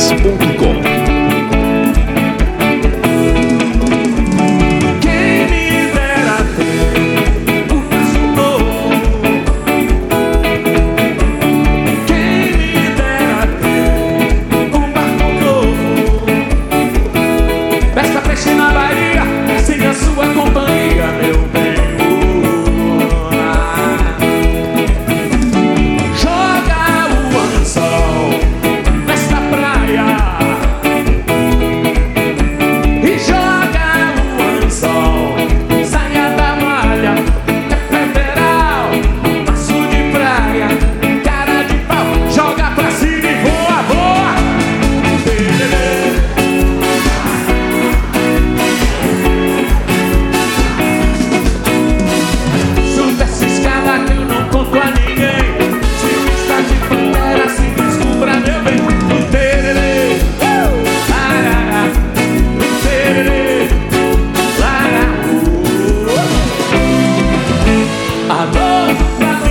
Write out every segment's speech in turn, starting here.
Minas.com love.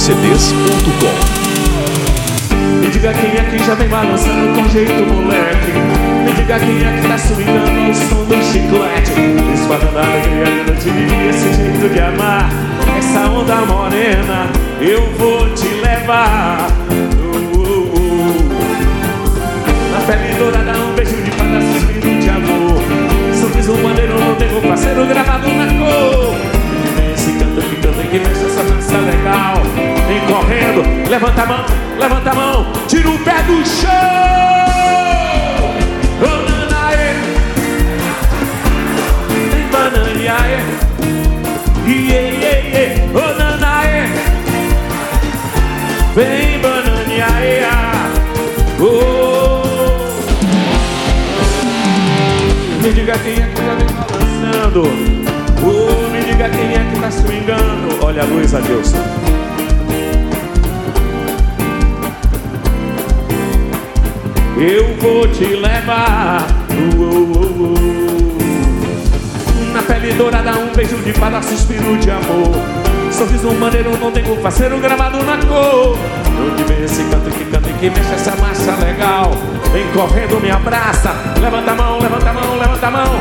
CDs.com. Me diga quem é que já vem balançando com jeito moleque. Me diga quem é que tá swingando o som do chiclete. Espalhando a alegria do dia, esse jeito de amar. Essa onda morena, eu vou te levar. Uh, uh, uh. Na pele dourada, um beijo de fada, suspiro de amor. Sorriso maneiro, não tenho parceiro gravado na cor. Levanta a mão, levanta a mão, tira o pé do chão. Nanaê. Vem bananiaê. Iê, iê, iê. Oh, nanaê. Vem bananiaê. Oh. Me diga quem é que tá me balançando. Oh, me diga quem é que tá swingando. Olha a luz, adeus. Eu vou te levar. Uh, uh, uh, uh. Na pele dourada, um beijo de fada, suspiro de amor. Sorriso maneiro, não tenho parceiro gravado na cor. Onde vem esse canto que canta e que mexe essa marcha legal. Vem correndo, me abraça. Levanta a mão, levanta a mão, levanta a mão.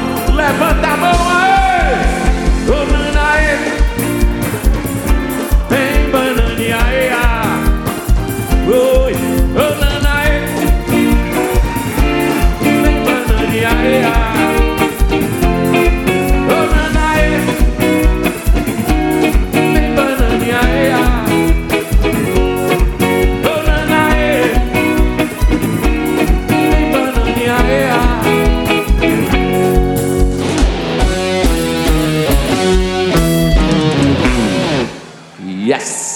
Yes!